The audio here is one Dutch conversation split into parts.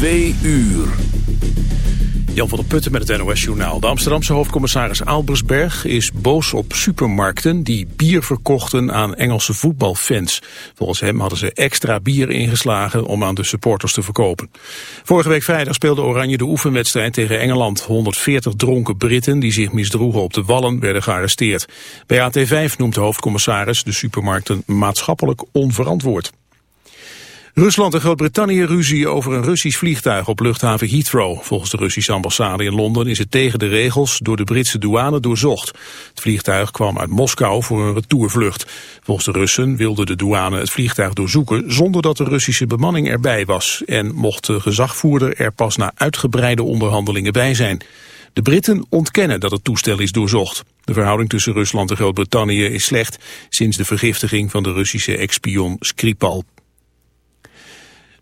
Twee uur. Jan van der Putten met het NOS Journaal. De Amsterdamse hoofdcommissaris Albersberg is boos op supermarkten die bier verkochten aan Engelse voetbalfans. Volgens hem hadden ze extra bier ingeslagen om aan de supporters te verkopen. Vorige week vrijdag speelde Oranje de oefenwedstrijd tegen Engeland. 140 dronken Britten die zich misdroegen op de wallen werden gearresteerd. Bij AT5 noemt de hoofdcommissaris de supermarkten maatschappelijk onverantwoord. Rusland en Groot-Brittannië ruzie over een Russisch vliegtuig op luchthaven Heathrow. Volgens de Russische ambassade in Londen is het tegen de regels door de Britse douane doorzocht. Het vliegtuig kwam uit Moskou voor een retourvlucht. Volgens de Russen wilde de douane het vliegtuig doorzoeken zonder dat de Russische bemanning erbij was. En mocht de gezagvoerder er pas na uitgebreide onderhandelingen bij zijn. De Britten ontkennen dat het toestel is doorzocht. De verhouding tussen Rusland en Groot-Brittannië is slecht sinds de vergiftiging van de Russische ex-spion Skripal.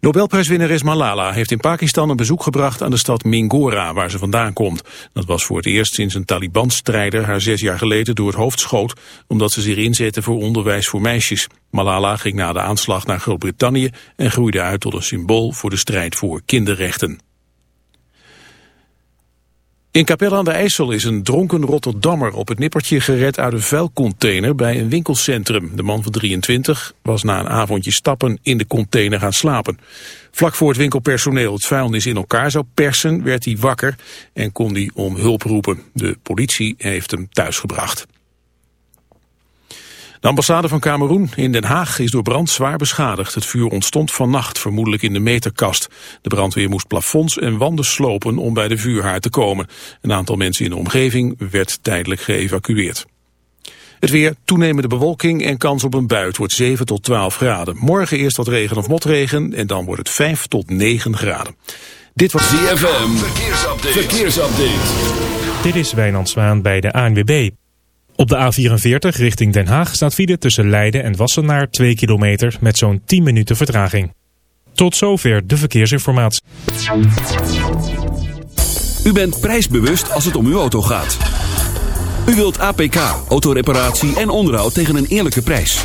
Nobelprijswinnares Malala heeft in Pakistan een bezoek gebracht aan de stad Mingora, waar ze vandaan komt. Dat was voor het eerst sinds een Taliban-strijder haar zes jaar geleden door het hoofd schoot, omdat ze zich inzette voor onderwijs voor meisjes. Malala ging na de aanslag naar Groot-Brittannië en groeide uit tot een symbool voor de strijd voor kinderrechten. In Capelle aan de IJssel is een dronken Rotterdammer op het nippertje gered uit een vuilcontainer bij een winkelcentrum. De man van 23 was na een avondje stappen in de container gaan slapen. Vlak voor het winkelpersoneel het vuilnis in elkaar zou persen, werd hij wakker en kon hij om hulp roepen. De politie heeft hem thuisgebracht. De ambassade van Cameroen in Den Haag is door brand zwaar beschadigd. Het vuur ontstond vannacht, vermoedelijk in de meterkast. De brandweer moest plafonds en wanden slopen om bij de vuurhaard te komen. Een aantal mensen in de omgeving werd tijdelijk geëvacueerd. Het weer, toenemende bewolking en kans op een bui. Het wordt 7 tot 12 graden. Morgen eerst wat regen of motregen en dan wordt het 5 tot 9 graden. Dit was ZFM, verkeersupdate. verkeersupdate. Dit is Wijnand Zwaan bij de ANWB. Op de A44 richting Den Haag staat file tussen Leiden en Wassenaar 2 kilometer met zo'n 10 minuten vertraging. Tot zover de verkeersinformatie. U bent prijsbewust als het om uw auto gaat. U wilt APK, autoreparatie en onderhoud tegen een eerlijke prijs.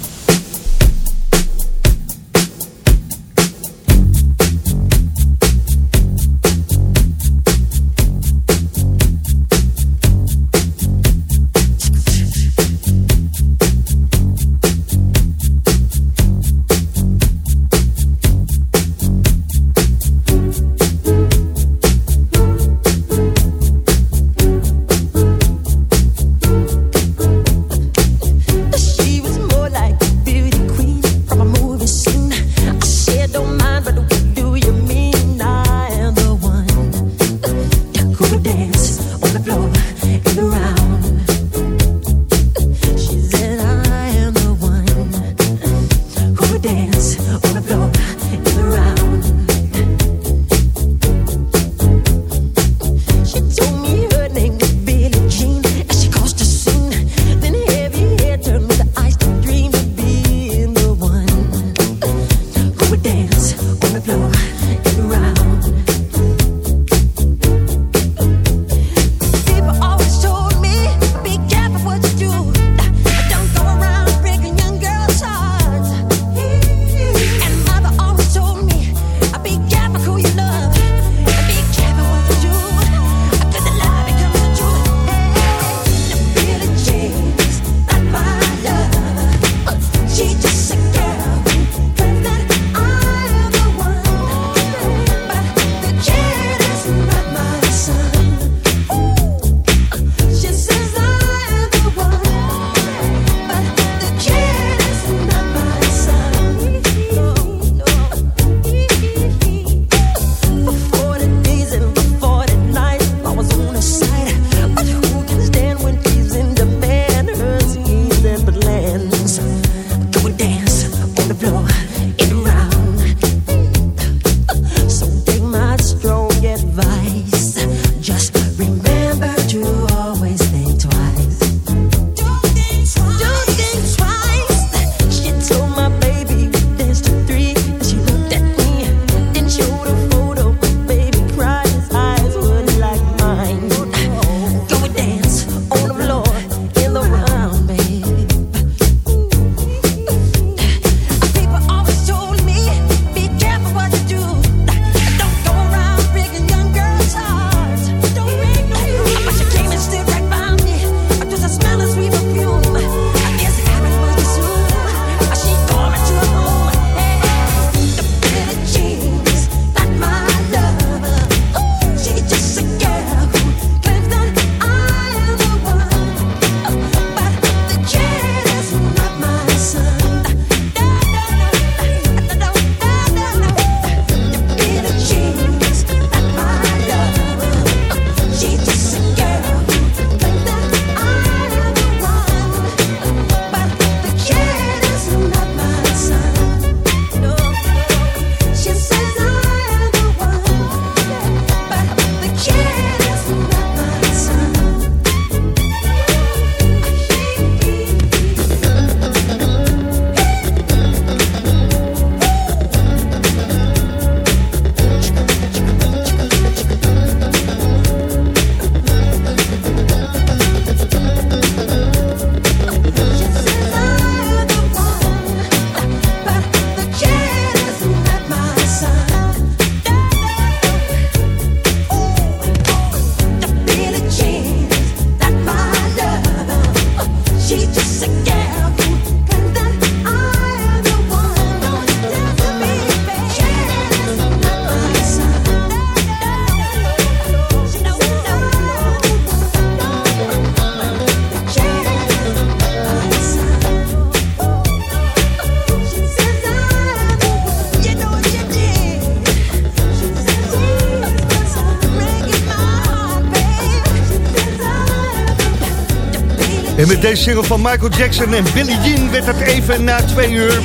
Met deze single van Michael Jackson en Billie Jean werd het even na twee uur.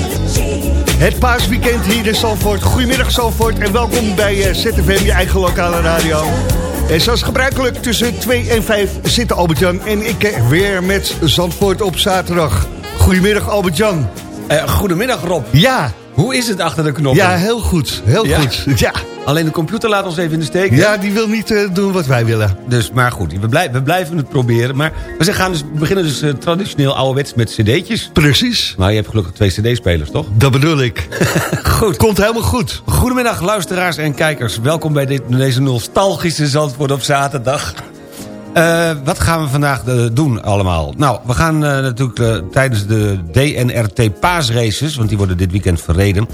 Het paasweekend hier in Zalvoort. Goedemiddag Zalvoort en welkom bij ZFM, je eigen lokale radio. En zoals gebruikelijk tussen 2 en 5 zitten Albert-Jan en ik weer met Zandvoort op zaterdag. Goedemiddag Albert-Jan. Uh, goedemiddag Rob. Ja. Hoe is het achter de knoppen? Ja, heel goed. Heel ja. goed. Ja. Alleen de computer laat ons even in de steek. Ja, die wil niet uh, doen wat wij willen. Dus, maar goed, we, blijven, we blijven het proberen. Maar we gaan dus, beginnen dus uh, traditioneel ouderwets met cd'tjes. Precies. Maar je hebt gelukkig twee cd-spelers, toch? Dat bedoel ik. goed. Komt helemaal goed. Goedemiddag luisteraars en kijkers. Welkom bij dit, deze nostalgische Zandvoort op zaterdag. Uh, wat gaan we vandaag doen allemaal? Nou, we gaan natuurlijk tijdens de DNRT paasraces... want die worden dit weekend verreden...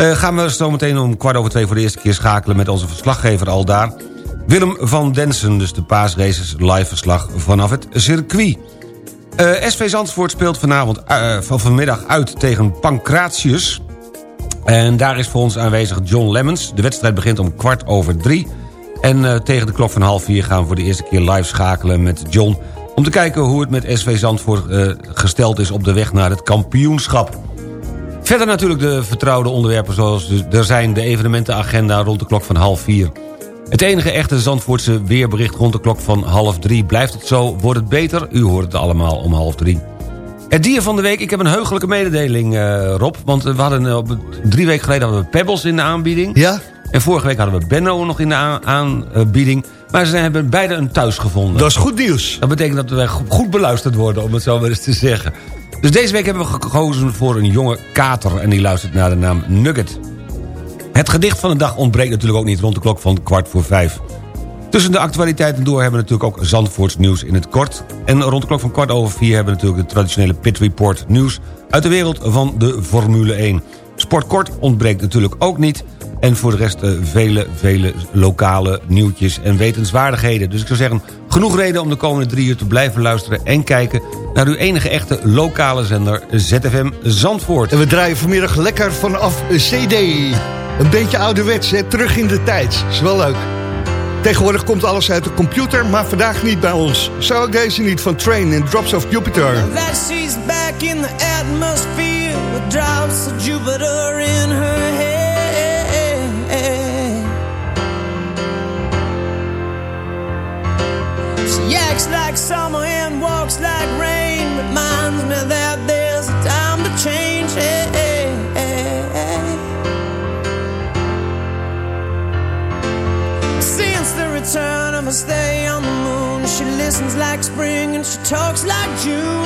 Uh, gaan we zo meteen om kwart over twee voor de eerste keer schakelen... met onze verslaggever al daar. Willem van Densen, dus de paasraces live verslag vanaf het circuit. Uh, SV Zandvoort speelt vanavond, uh, van vanmiddag uit tegen Pancratius. En daar is voor ons aanwezig John Lemmens. De wedstrijd begint om kwart over drie. En tegen de klok van half vier gaan we voor de eerste keer live schakelen met John... om te kijken hoe het met SV Zandvoort gesteld is op de weg naar het kampioenschap. Verder natuurlijk de vertrouwde onderwerpen zoals er zijn de evenementenagenda rond de klok van half vier. Het enige echte Zandvoortse weerbericht rond de klok van half drie. Blijft het zo, wordt het beter? U hoort het allemaal om half drie. Het dier van de week, ik heb een heugelijke mededeling uh, Rob. Want we hadden uh, drie weken geleden hadden we Pebbles in de aanbieding. Ja. En vorige week hadden we Benno nog in de aanbieding. Maar ze hebben beide een thuis gevonden. Dat is goed nieuws. Dat betekent dat we goed beluisterd worden, om het zo maar eens te zeggen. Dus deze week hebben we gekozen voor een jonge kater... en die luistert naar de naam Nugget. Het gedicht van de dag ontbreekt natuurlijk ook niet... rond de klok van kwart voor vijf. Tussen de actualiteiten door hebben we natuurlijk ook Zandvoorts nieuws in het kort. En rond de klok van kwart over vier hebben we natuurlijk... de traditionele Pit Report nieuws uit de wereld van de Formule 1. Sportkort ontbreekt natuurlijk ook niet... En voor de rest uh, vele, vele lokale nieuwtjes en wetenswaardigheden. Dus ik zou zeggen, genoeg reden om de komende drie uur te blijven luisteren... en kijken naar uw enige echte lokale zender ZFM Zandvoort. En we draaien vanmiddag lekker vanaf CD. Een beetje ouderwets, hè? terug in de tijd. Is wel leuk. Tegenwoordig komt alles uit de computer, maar vandaag niet bij ons. Zou ik deze niet van Train in Drops of Jupiter. That she's back in the atmosphere with drops of Jupiter in her hair, She acts like summer and walks like rain. Reminds me that there's a time to change. Since the return of a stay on the moon, she listens like spring and she talks like June.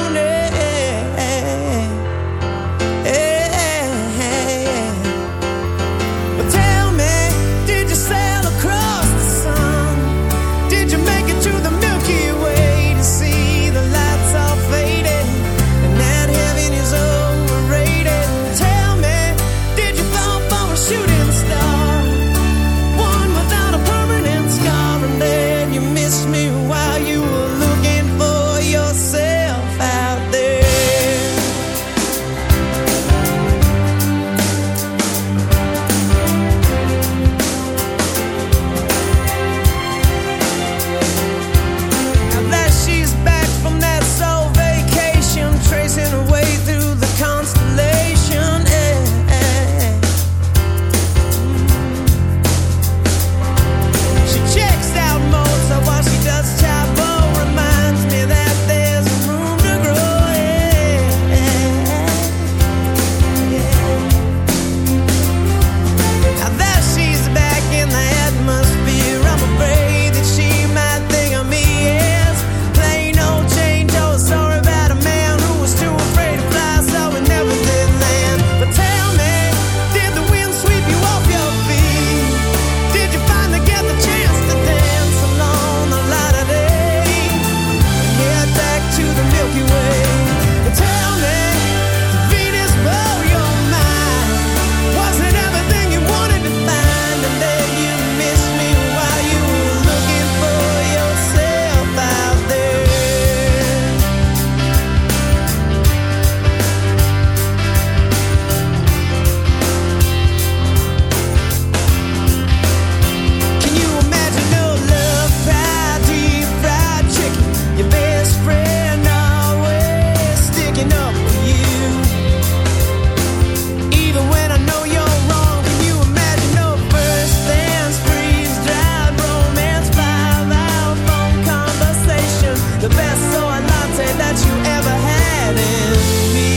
drowning me.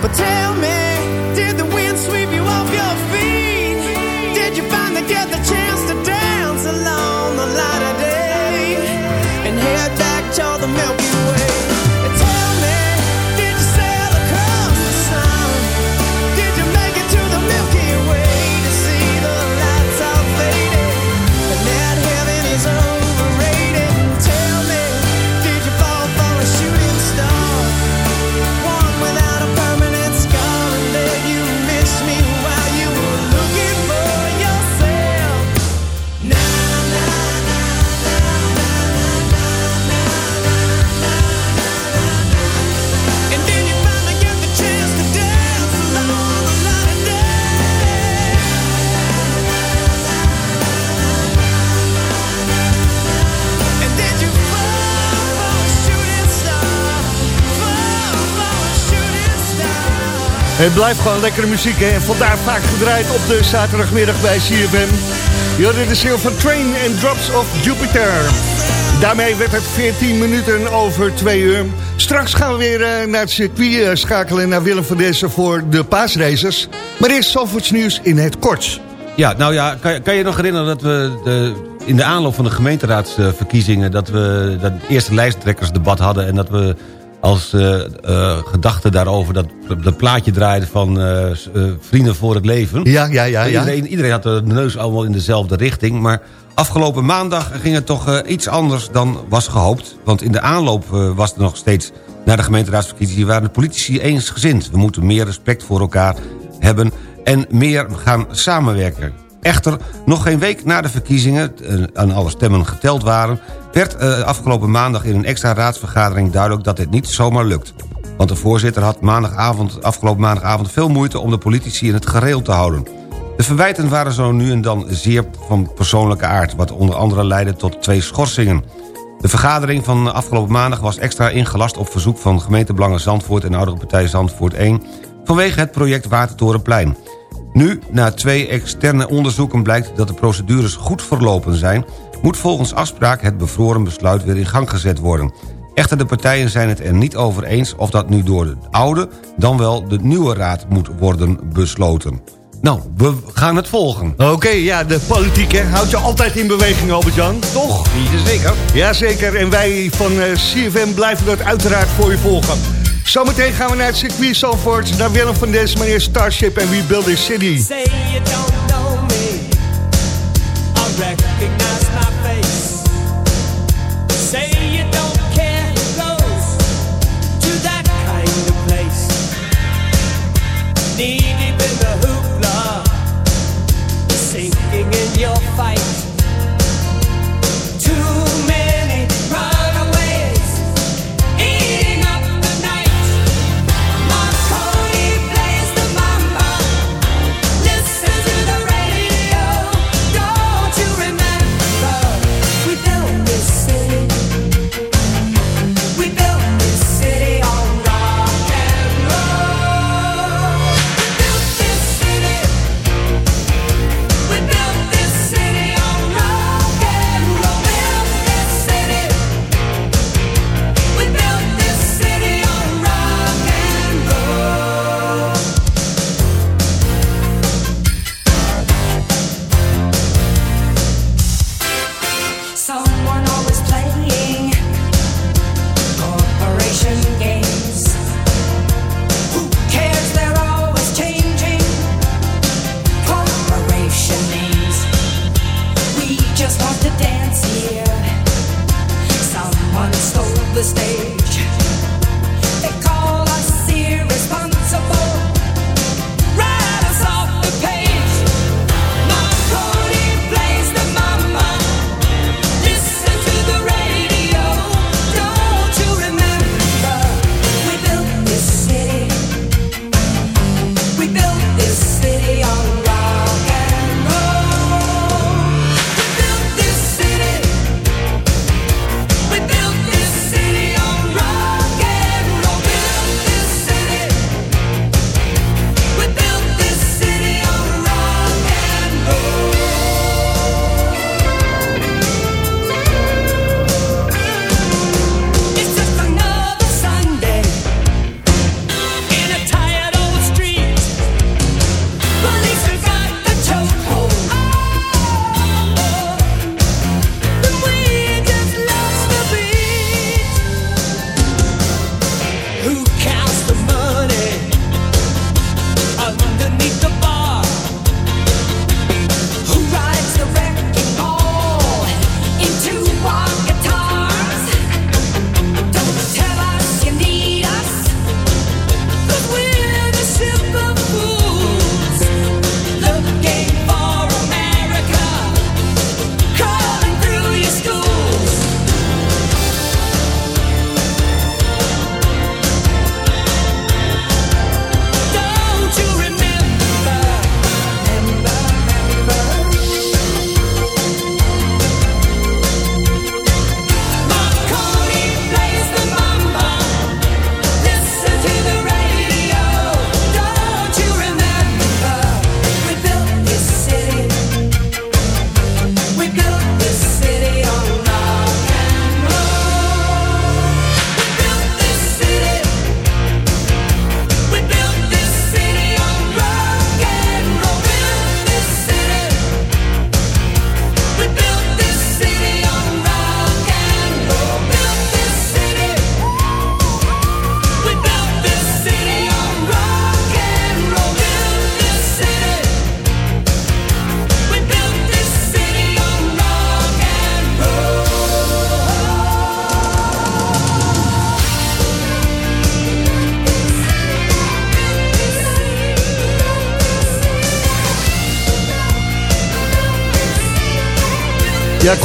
But tell Het blijft gewoon lekkere muziek en vandaar vaak gedraaid op de zaterdagmiddag bij CFM. Je hoorde de Silver Train en Drops of Jupiter. Daarmee werd het 14 minuten over 2 uur. Straks gaan we weer eh, naar het circuit eh, schakelen naar Willem van Dessen voor de paasraces. Maar eerst Zandvoorts nieuws in het kort. Ja, nou ja, kan, kan je nog herinneren dat we de, in de aanloop van de gemeenteraadsverkiezingen... dat we dat eerste lijsttrekkersdebat hadden... en dat we als eh, eh, gedachte daarover dat, dat plaatje draaiden van eh, eh, Vrienden voor het Leven. Ja, ja, ja. ja. Iedereen, iedereen had de neus allemaal in dezelfde richting. Maar afgelopen maandag ging het toch iets anders dan was gehoopt. Want in de aanloop was er nog steeds naar de gemeenteraadsverkiezingen... waren de politici eensgezind. We moeten meer respect voor elkaar hebben en meer gaan samenwerken. Echter, nog geen week na de verkiezingen, aan alle stemmen geteld waren... werd eh, afgelopen maandag in een extra raadsvergadering duidelijk dat dit niet zomaar lukt. Want de voorzitter had maandagavond, afgelopen maandagavond veel moeite... om de politici in het gereel te houden. De verwijten waren zo nu en dan zeer van persoonlijke aard... wat onder andere leidde tot twee schorsingen. De vergadering van afgelopen maandag was extra ingelast... op verzoek van gemeentebelangen Zandvoort en oudere partij Zandvoort 1... vanwege het project Watertorenplein. Nu, na twee externe onderzoeken blijkt dat de procedures goed verlopen zijn... moet volgens afspraak het bevroren besluit weer in gang gezet worden. Echter, de partijen zijn het er niet over eens... of dat nu door de oude, dan wel de nieuwe raad moet worden besloten. Nou, we gaan het volgen. Oké, ja, de politiek hè, houdt je altijd in beweging, Albert-Jan. Toch? Niet zeker. Jazeker, en wij van eh, CFM blijven dat uiteraard voor je volgen. Zometeen gaan we naar het circuit Zandvoort, naar Willem van Des, meneer Starship en We Build This City. Say you don't know me.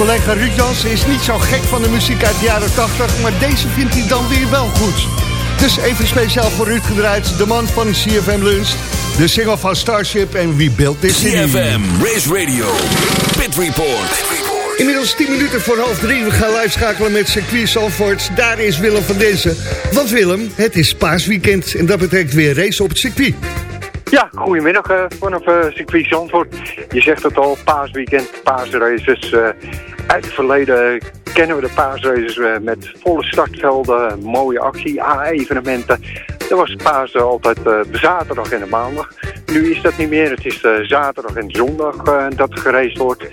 Collega Ruud Jansen is niet zo gek van de muziek uit de jaren 80, maar deze vindt hij dan weer wel goed. Dus even speciaal voor Ruud gedraaid, de man van CFM Lunch, de single van Starship en We Built This City. CFM, Race Radio, Pit Report. Inmiddels 10 minuten voor half drie. We gaan live schakelen met circuit Zandvoort. Daar is Willem van Denzen. Want Willem, het is paasweekend en dat betekent weer race op het circuit. Ja, goedemiddag uh, vanaf uh, circuit Zandvoort. Je zegt het al, paasweekend, paasraces. Uh, uit het verleden kennen we de paasraces met volle startvelden, mooie actie, A-evenementen. Er was Pasen altijd de zaterdag en de maandag. Nu is dat niet meer. Het is de zaterdag en zondag dat gereisd wordt.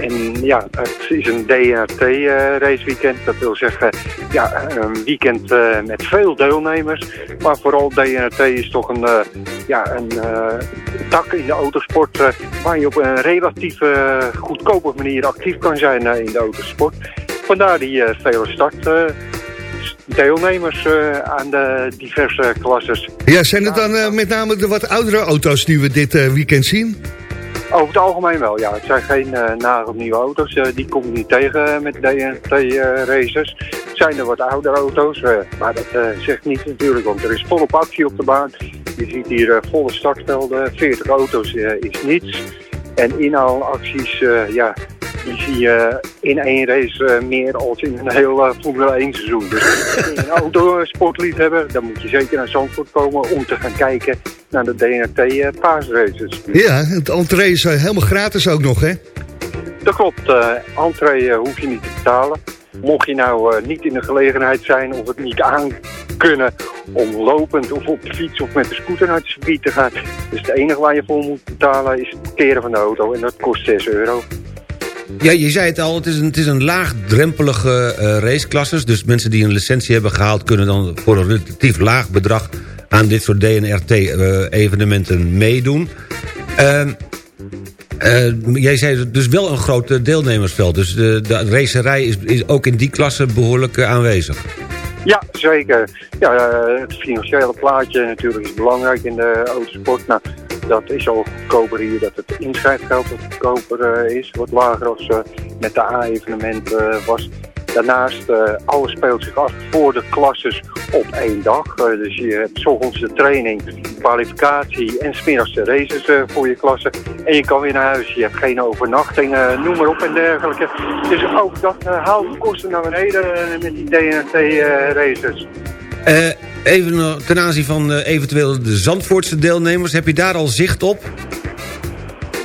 En ja, het is een DRT-raceweekend. dat wil zeggen, ja, een weekend uh, met veel deelnemers. Maar vooral DRT is toch een, uh, ja, een tak in de autosport... waar je op een relatief goedkope manier actief kan zijn in de autosport. Vandaar die vele start deelnemers aan de diverse klasses. Ja, zijn het dan met name de wat oudere auto's die we dit weekend zien? Over het algemeen wel, ja. Het zijn geen uh, nare nieuwe auto's. Uh, die kom niet tegen met DNT-races. het zijn er wat oudere auto's, uh, maar dat zegt niet natuurlijk, want er is volop actie op de baan. Je ziet hier volle startvelden, 40 auto's is niets. En inhaalacties, ja, zie je in één race uh, meer als in een heel uh, Formule 1 seizoen. Dus als je een autosportliefhebber, dan moet je zeker naar Zandvoort komen om te gaan kijken naar de DNT uh, paasraces. Ja, het entree is helemaal gratis ook nog, hè? Dat klopt. entree hoef je niet te betalen. Mocht je nou niet in de gelegenheid zijn of het niet aan kunnen om lopend of op de fiets of met de scooter naar het gebied te gaan. Dus het enige waar je voor moet betalen is het parkeren van de auto en dat kost 6 euro. Ja, je zei het al, het is een, het is een laagdrempelige uh, raceklasse. Dus mensen die een licentie hebben gehaald... kunnen dan voor een relatief laag bedrag... aan dit soort DNRT-evenementen uh, meedoen. Uh, jij zei dus wel een groot deelnemersveld. Dus de, de racerij is, is ook in die klasse behoorlijk eh, aanwezig. Ja, zeker. Ja, het financiële plaatje natuurlijk is belangrijk in de autosport. Nou, dat is al goedkoper hier, dat het inschrijfgeld wat goedkoper uh, is, wat lager als uh, met de A-evenement uh, was. Daarnaast, alles speelt zich af voor de klasses op één dag. dus je hebt s ochtends de training, kwalificatie en smiddags de races voor je klasse. En je kan weer naar huis, je hebt geen overnachting, noem maar op en dergelijke. Dus ook dat haalt de kosten naar beneden met die DNT-races. Even ten aanzien van uh, eventueel de Zandvoortse deelnemers. Heb je daar al zicht op?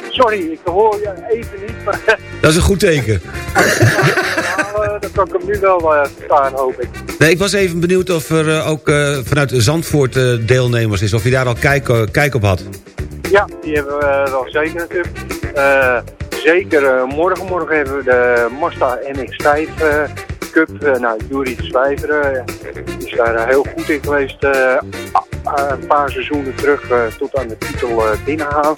Sorry, ik hoor je even niet. Maar... Dat is een goed teken. nou, dat kan ik hem nu wel staan, hoop ik. Nee, ik was even benieuwd of er ook vanuit Zandvoort deelnemers is. Of je daar al kijk, kijk op had. Ja, die hebben we wel zeker natuurlijk. zeker morgen. Morgen hebben we de Mazda MX-5 Cup. nou, Jury Zwijveren is daar heel goed in geweest. een paar seizoenen terug tot aan de titel binnenhalen.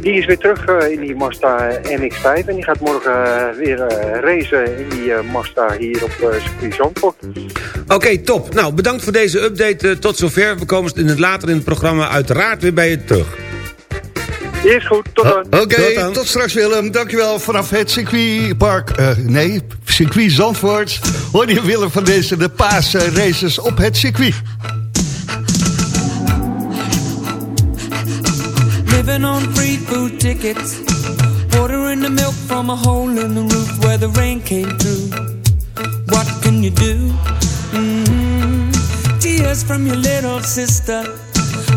Die is weer terug in die Mazda MX-5 en die gaat morgen weer racen in die Mazda hier op circuit Zandvoort. Oké, okay, top. Nou, bedankt voor deze update. tot zover. We komen in het later in het programma uiteraard weer bij je terug. Is goed, tot dan. Oké, okay, tot, straks Willem. Dankjewel vanaf het circuitpark. Uh, nee, circuit Zandvoort. Hoor je Willem van deze, de paas races op het circuit. Living on free food tickets. Ordering the milk from a hole in the roof where the rain came through. What can you do? Mm -hmm. Tears from your little sister.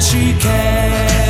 she can.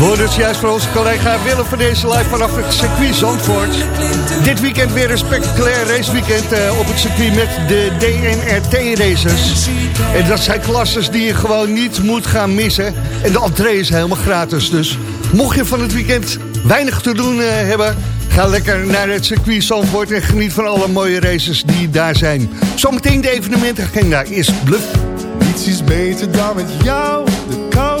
We hoorden het juist van onze collega Willem van deze live vanaf het circuit Zandvoort. Dit weekend weer een spectaculair raceweekend eh, op het circuit met de DNRT-races. En dat zijn klasses die je gewoon niet moet gaan missen. En de entree is helemaal gratis. Dus mocht je van het weekend weinig te doen eh, hebben... ga lekker naar het circuit Zandvoort en geniet van alle mooie races die daar zijn. Zometeen de evenementagenda is Bluff. Niets is beter dan met jou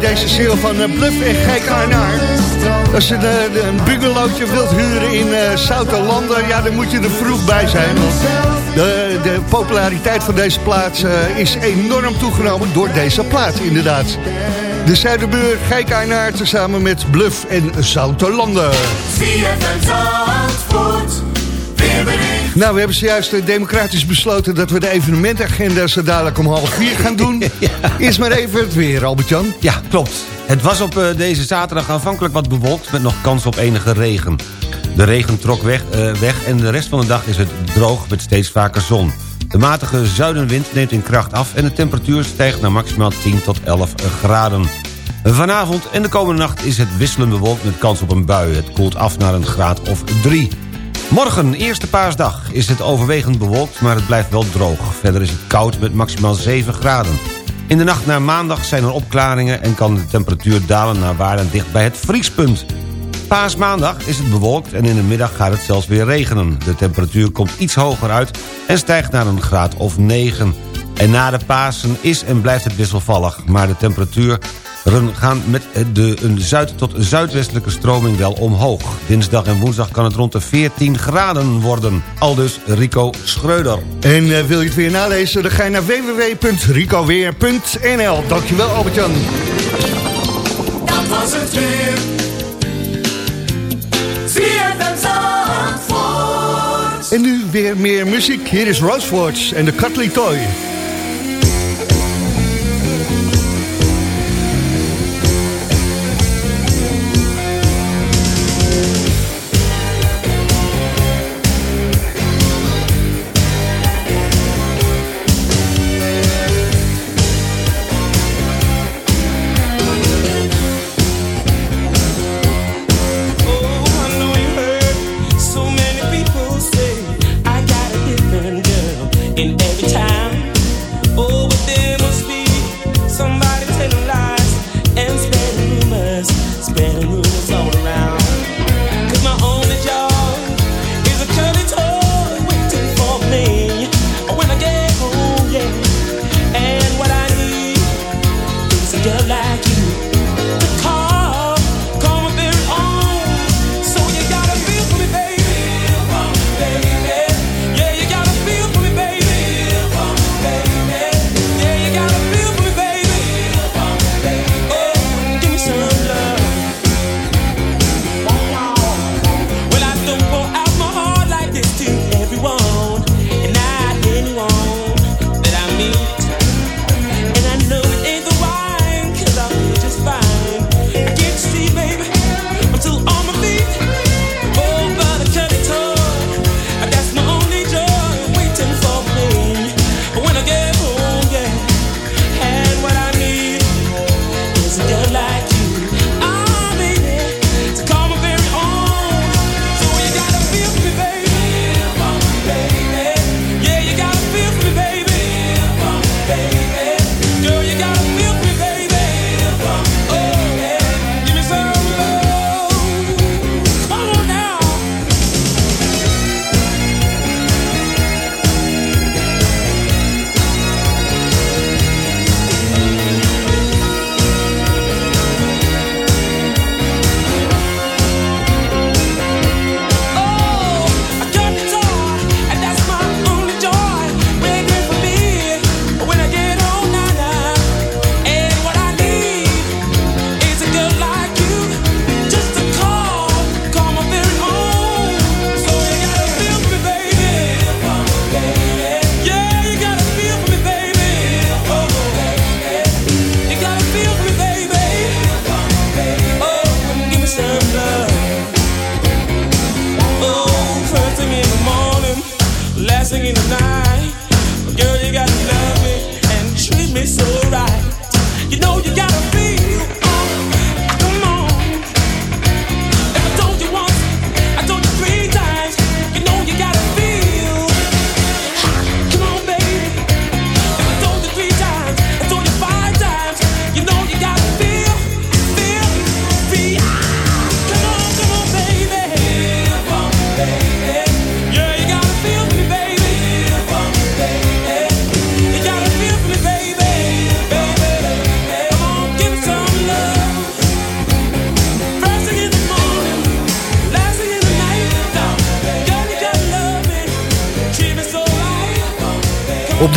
deze sale van eh, Bluff en Gek. Als je de, een bungalowtje wilt huren in Zouterlanden, ja, dan moet je er vroeg bij zijn. Want de, de populariteit van deze plaats eh, is enorm toegenomen door deze plaats, inderdaad. De Zuiderbuur, Gek tezamen met Bluff en Zouterlanden. Nou, we hebben zojuist eh, democratisch besloten dat we de evenementagenda zo dadelijk om half vier gaan doen. Eerst maar even het weer, Albert-Jan. Ja, klopt. Het was op eh, deze zaterdag aanvankelijk wat bewolkt... met nog kans op enige regen. De regen trok weg, eh, weg en de rest van de dag is het droog met steeds vaker zon. De matige zuidenwind neemt in kracht af en de temperatuur stijgt naar maximaal 10 tot 11 graden. Vanavond en de komende nacht is het wisselend bewolkt met kans op een bui. Het koelt af naar een graad of 3. Morgen, eerste paasdag, is het overwegend bewolkt, maar het blijft wel droog. Verder is het koud met maximaal 7 graden. In de nacht naar maandag zijn er opklaringen en kan de temperatuur dalen naar waarden dicht bij het vriespunt. Paasmaandag is het bewolkt en in de middag gaat het zelfs weer regenen. De temperatuur komt iets hoger uit en stijgt naar een graad of 9. En na de Pasen is en blijft het wisselvallig, maar de temperatuur gaan met de, een zuid- tot zuidwestelijke stroming wel omhoog. Dinsdag en woensdag kan het rond de 14 graden worden. Aldus Rico Schreuder. En eh, wil je het weer nalezen, dan ga je naar www.ricoweer.nl. Dankjewel Albert-Jan. Dat was het weer. En nu weer meer muziek. Hier is Rosefords en de Cutley Toy.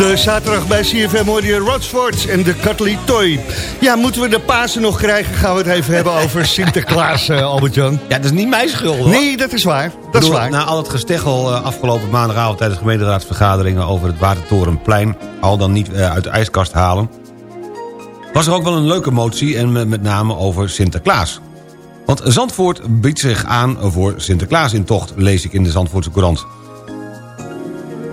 De zaterdag bij CFM hoorde je en de Cutley Toy. Ja, moeten we de Pasen nog krijgen? Gaan we het even hebben over Sinterklaas, eh, Albert-Jan. Ja, dat is niet mijn schuld hoor. Nee, dat is waar. Dat is waar. Na al het gesteggel eh, afgelopen maandagavond tijdens de gemeenteraadsvergaderingen over het Watertorenplein, al dan niet eh, uit de ijskast halen, was er ook wel een leuke motie en met met name over Sinterklaas. Want Zandvoort biedt zich aan voor Sinterklaas in tocht, lees ik in de Zandvoortse Courant.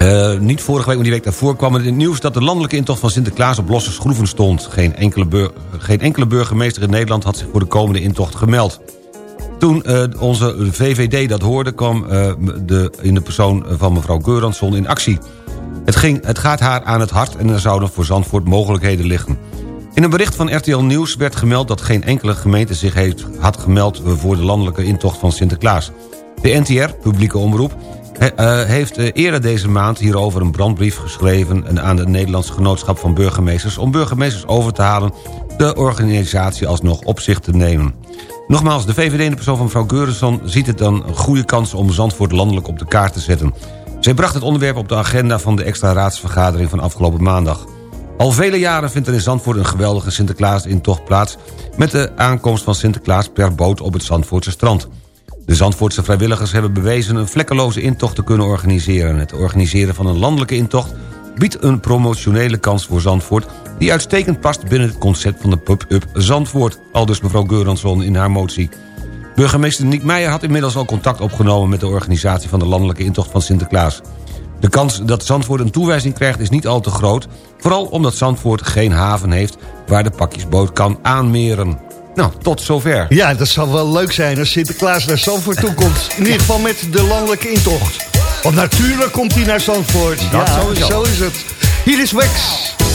Eh, niet vorige week, maar die week daarvoor kwam het in het nieuws... dat de landelijke intocht van Sinterklaas op losse schroeven stond. Geen enkele, geen enkele burgemeester in Nederland had zich voor de komende intocht gemeld. Toen eh, onze VVD dat hoorde, kwam eh, de, in de persoon van mevrouw Geuransson in actie. Het, ging, het gaat haar aan het hart en er zouden voor Zandvoort mogelijkheden liggen. In een bericht van RTL Nieuws werd gemeld dat geen enkele gemeente zich heeft, had gemeld... voor de landelijke intocht van Sinterklaas. De NTR, publieke omroep, eh, heeft eh, eerder deze maand hierover een brandbrief geschreven... aan het Nederlands Genootschap van Burgemeesters... om burgemeesters over te halen de organisatie alsnog op zich te nemen. Nogmaals, de VVD in de persoon van mevrouw Geurenson... ziet het dan een goede kans om Zandvoort landelijk op de kaart te zetten. Zij bracht het onderwerp op de agenda van de extra raadsvergadering van afgelopen maandag. Al vele jaren vindt er in Zandvoort een geweldige Sinterklaas-intocht plaats... met de aankomst van Sinterklaas per boot op het Zandvoortse strand. De Zandvoortse vrijwilligers hebben bewezen een vlekkeloze intocht te kunnen organiseren. Het organiseren van een landelijke intocht biedt een promotionele kans voor Zandvoort... die uitstekend past binnen het concept van de pub-up Zandvoort. Aldus mevrouw Geuransson in haar motie. Burgemeester Niek Meijer had inmiddels al contact opgenomen... met de organisatie van de landelijke intocht van Sinterklaas. De kans dat Zandvoort een toewijzing krijgt is niet al te groot... vooral omdat Zandvoort geen haven heeft waar de pakjesboot kan aanmeren. Nou, tot zover. Ja, dat zal wel leuk zijn als Sinterklaas naar Zandvoort toe komt. In ieder geval met de landelijke intocht. Want natuurlijk komt hij naar Zandvoort. Dat ja, zo is het. Hier is Wex.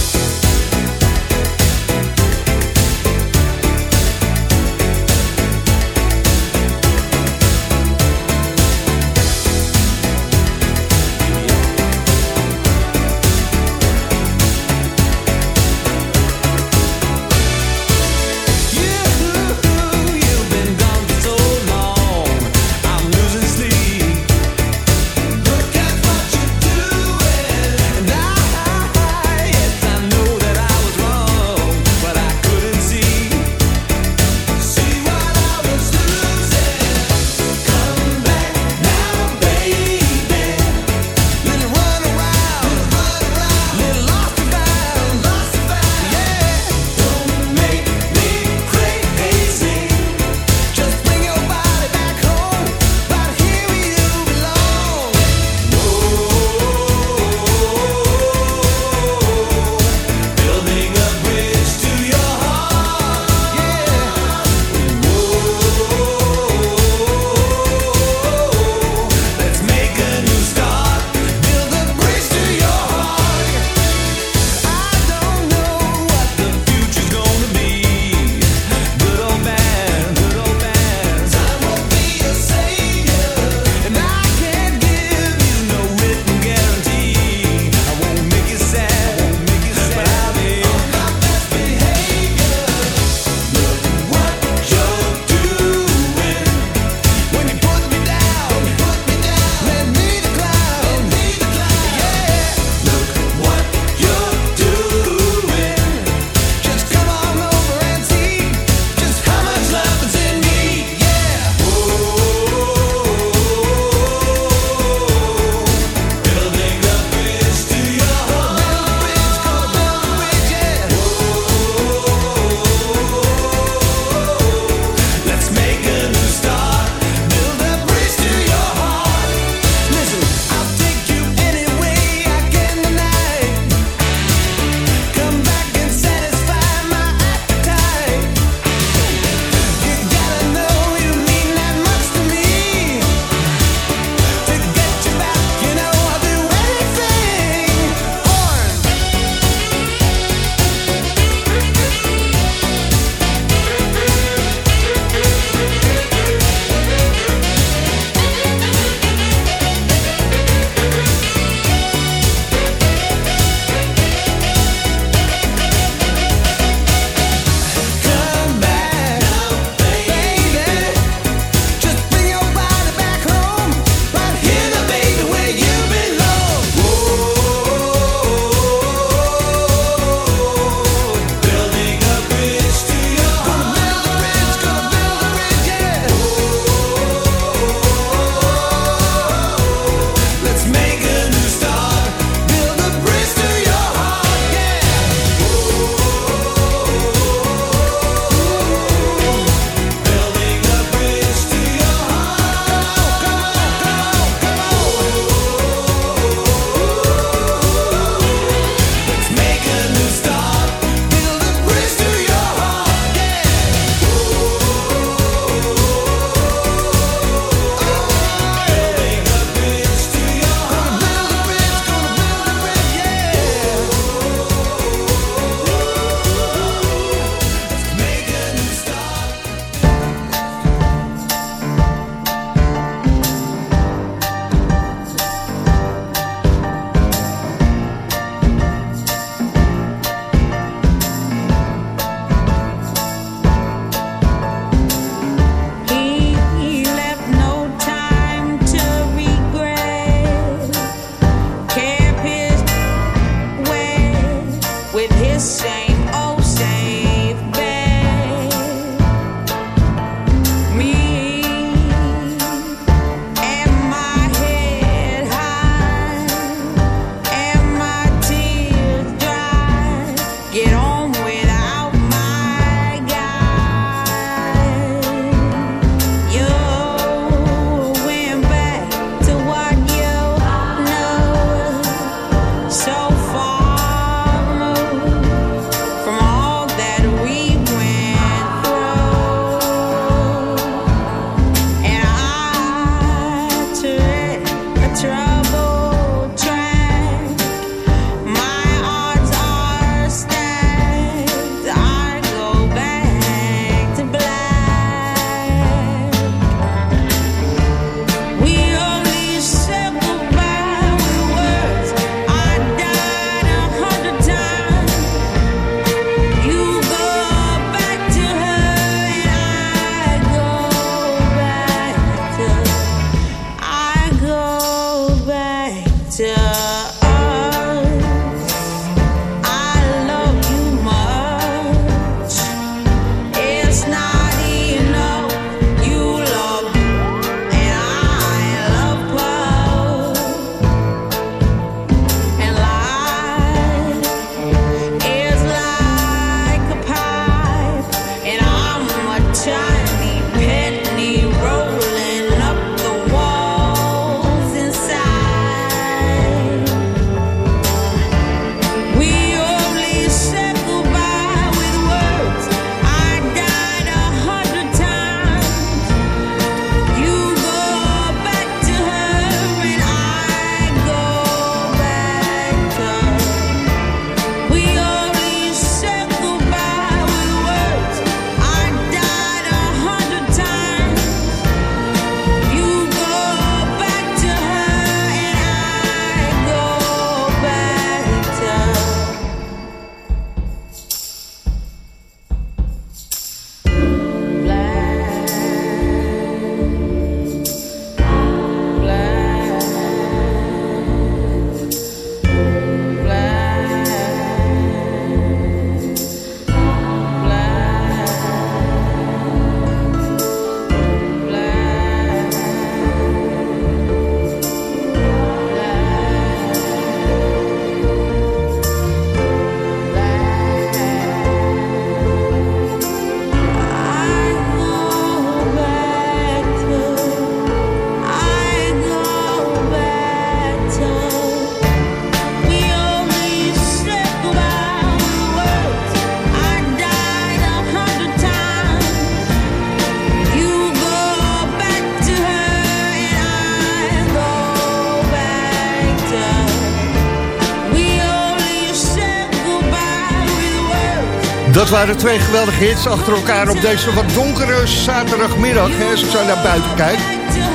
Waren twee geweldige hits achter elkaar op deze wat donkere zaterdagmiddag. Hè, als ik zo naar buiten kijk.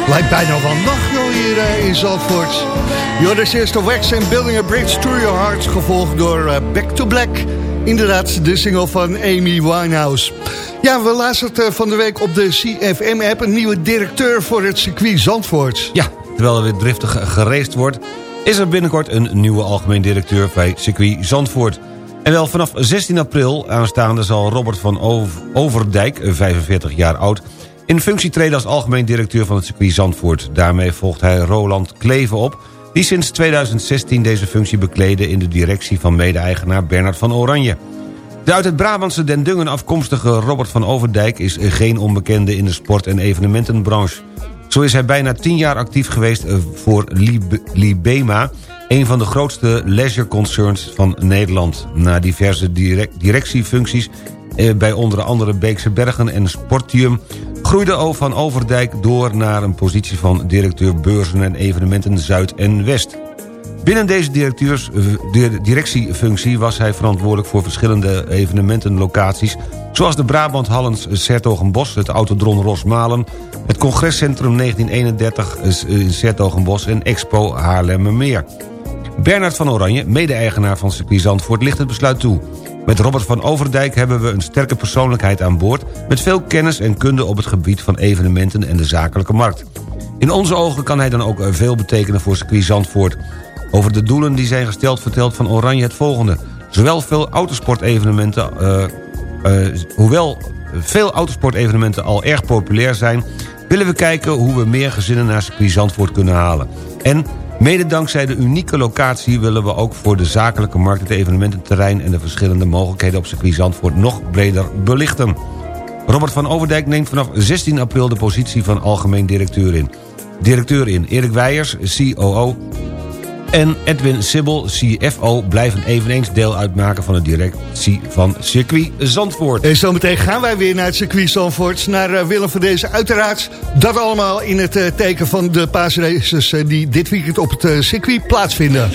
Lijkt bijna wel nacht joh, hier eh, in Zandvoort. Joris is de Wax en Building a Bridge to Your Heart. Gevolgd door eh, Back to Black. Inderdaad, de single van Amy Winehouse. Ja, we lazen het eh, van de week op de CFM-app. Een nieuwe directeur voor het circuit Zandvoort. Ja, terwijl er weer driftig gereest wordt... is er binnenkort een nieuwe algemeen directeur bij circuit Zandvoort. En wel vanaf 16 april aanstaande zal Robert van Ov- Overdijk, eh, 45 jaar oud... in functie treden als algemeen directeur van het circuit Zandvoort. Daarmee volgt hij Roland Kleven op... die sinds 2016 deze functie bekleedde in de directie van mede-eigenaar Bernard van Oranje. De uit het Brabantse Den Dungen afkomstige Robert van Overdijk... is geen onbekende in de sport- en evenementenbranche. Zo is hij bijna 10 jaar actief geweest eh, voor Lib- Libema... een van de grootste leisure concerns van Nederland. Na diverse direct- directiefuncties eh, bij onder andere Beekse Bergen en Sportium... groeide O van Overdijk door naar een positie van directeur beurzen en evenementen Zuid en West. Binnen deze eh, directiefunctie was hij verantwoordelijk voor verschillende evenementenlocaties... zoals de Brabant Hallens Sertogenbos, het Autodron Rosmalen... het Congrescentrum 1931 in Sertogenbos en Expo Haarlemmermeer. Bernard van Oranje, mede-eigenaar van circuit Zandvoort, ligt het besluit toe. Met Robert van Overdijk hebben we een sterke persoonlijkheid aan boord... met veel kennis en kunde op het gebied van evenementen en de zakelijke markt. In onze ogen kan hij dan ook eh, veel betekenen voor circuit Zandvoort. Over de doelen die zijn gesteld vertelt Van Oranje het volgende. Zowel veel autosportevenementen... eh, eh, hoewel veel autosportevenementen al erg populair zijn... willen we kijken hoe we meer gezinnen naar circuit Zandvoort kunnen halen. En mede dankzij de unieke locatie... willen we ook voor de zakelijke markt het evenemententerrein... en de verschillende mogelijkheden op circuit Zandvoort nog breder belichten. Robert van Overdijk neemt vanaf 16 april de positie van algemeen directeur in. Directeur in Erik Weijers, COO... en Edwin Sibbel, CFO, blijven eveneens deel uitmaken... van de directie van circuit Zandvoort. En zometeen gaan wij weer naar het circuit Zandvoort. Naar eh, Willem van deze uiteraard. Dat allemaal in het eh, teken van de paasraces... eh, die dit weekend op het circuit plaatsvinden.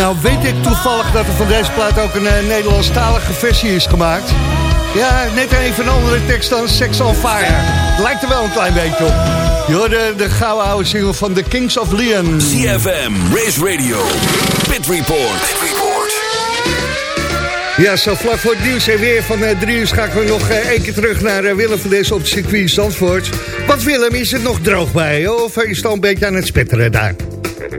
Nou weet ik toevallig dat er van deze plaat ook een uh, Nederlandstalige versie is gemaakt. Ja, net even een andere tekst dan Sex on Fire. Lijkt er wel een klein beetje op. Je hoorde de gouden oude single van The Kings of Leon. CFM, Race Radio, Pit Report. Pit Report. Ja, zo vlak voor het nieuws en weer van uh, drie uur schakelen we nog uh, één keer terug naar uh, Willem van deze op het circuit Zandvoort. Want Willem, is het nog droog bij je? Of is het al een beetje aan het spetteren daar?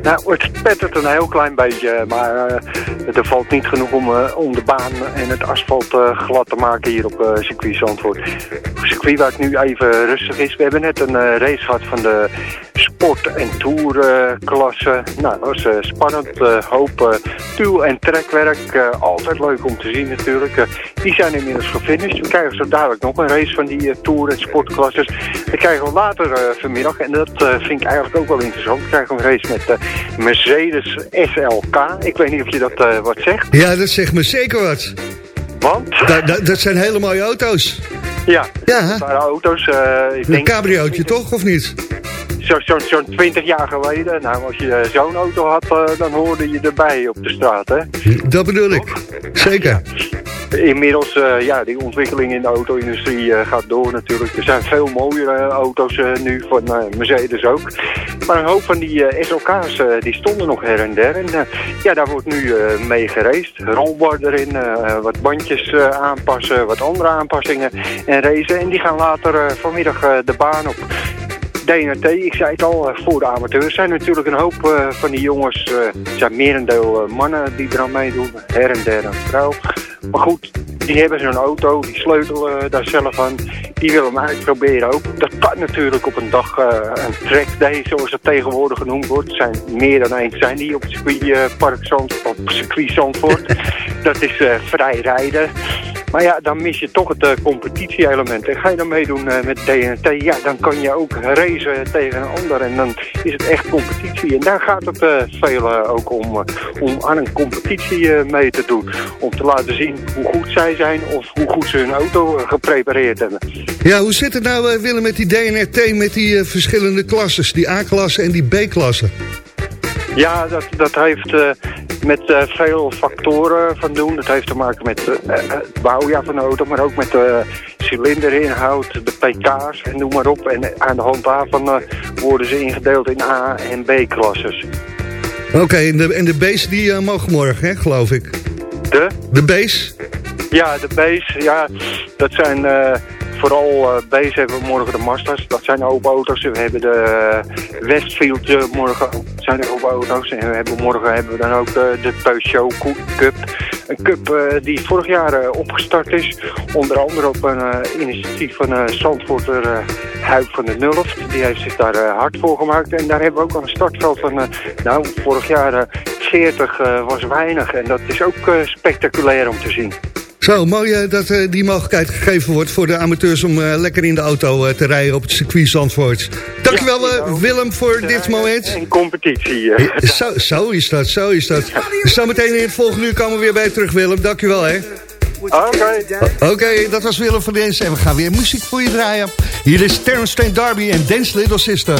Nou, het spettert een heel klein beetje, maar uh, er valt niet genoeg om, uh, om de baan en het asfalt uh, glad te maken hier op circuit Zandvoort. Circuit waar het nu even rustig is. We hebben net een race gehad van de sport- en tourklasse. nou, dat was spannend. hoop en trekwerk. altijd leuk om te zien natuurlijk. die zijn inmiddels gefinished. We krijgen zo dadelijk nog een race van die tour- en sportklasses. Dat krijgen we later vanmiddag. En dat vind ik eigenlijk ook wel interessant. We krijgen een race met Mercedes SLK. Ik weet niet of je dat uh, wat zegt. Ja, dat zegt me zeker wat. Want? Da, da, dat zijn hele mooie auto's. Ja, ja. dat waren auto's. Uh, ik een denk, cabriootje toch, of niet? Zo'n zo, zo 20 jaar geleden, nou, als je zo'n auto had, uh, dan hoorde je erbij op de straat, hè? Dat bedoel ik, zeker. Inmiddels, uh, ja, die ontwikkeling in de auto-industrie uh, gaat door natuurlijk. Er zijn veel mooiere auto's uh, nu, van Mercedes ook. Maar een hoop van die SLK's, die stonden nog her en der. En ja, daar wordt nu mee gereisd. Rolbar erin, wat bandjes aanpassen, wat andere aanpassingen en racen. En die gaan later vanmiddag de baan op. DNT, ik zei het al, voor de amateurs zijn natuurlijk een hoop uh, van die jongens, uh, het zijn merendeel mannen die eraan meedoen, her en der een vrouw. Maar goed, die hebben zo'n auto, die sleutelen daar zelf aan, die willen hem uitproberen ook. Dat kan natuurlijk op een dag een track day, zoals het tegenwoordig genoemd wordt. Er zijn meer dan één zijn die op het circuitpark Zand, op circuit Zandvoort. Dat is vrij rijden. Maar ja, dan mis je toch het uh, competitie-element. En ga je dan meedoen uh, met DNT, ja, dan kan je ook racen tegen een ander. En dan is het echt competitie. En daar gaat het uh, veel ook om, om aan een competitie mee te doen. Om te laten zien hoe goed zij zijn of hoe goed ze hun auto geprepareerd hebben. Ja, hoe zit het nou, Willem, met die DNRT, met die verschillende klasses? Die A-klasse en die B-klasse? Ja, dat, dat heeft uh, met uh, veel factoren van doen. Dat heeft te maken met uh, het bouwjaar van de auto, maar ook met de cilinderinhoud, de pk's en noem maar op. En aan de hand daarvan worden ze ingedeeld in A- en B-klasses. Oké, okay, en, de, en de B's die mogen morgen, hè, geloof ik? De? De B's? Ja, de B's, ja, dat zijn vooral uh, B's hebben we morgen de Masters. Dat zijn open auto's. We hebben de Westfield uh, morgen. Dat zijn open auto's. En we hebben, morgen hebben we dan ook de, de Peugeot Cup. Een cup die vorig jaar opgestart is. Onder andere op een initiatief van uh, Zandvoorter van de Nulft. Die heeft zich daar hard voor gemaakt. En daar hebben we ook al een startveld van, nou, vorig jaar 40 was weinig. En dat is ook spectaculair om te zien. Zo, mooi uh, dat uh, die mogelijkheid gegeven wordt voor de amateurs om lekker in de auto te rijden op het circuit Zandvoort. Dankjewel ja, Willem voor dit moment. En competitie. zo, zo is dat, zo is dat. Zometeen in het volgende uur komen we weer bij terug Willem. Dankjewel hè. Oké. Okay. Oké, okay, dat was Willem van Dens en we gaan weer muziek voor je draaien. Hier is Terrence Trent Darby en Dance Little Sister.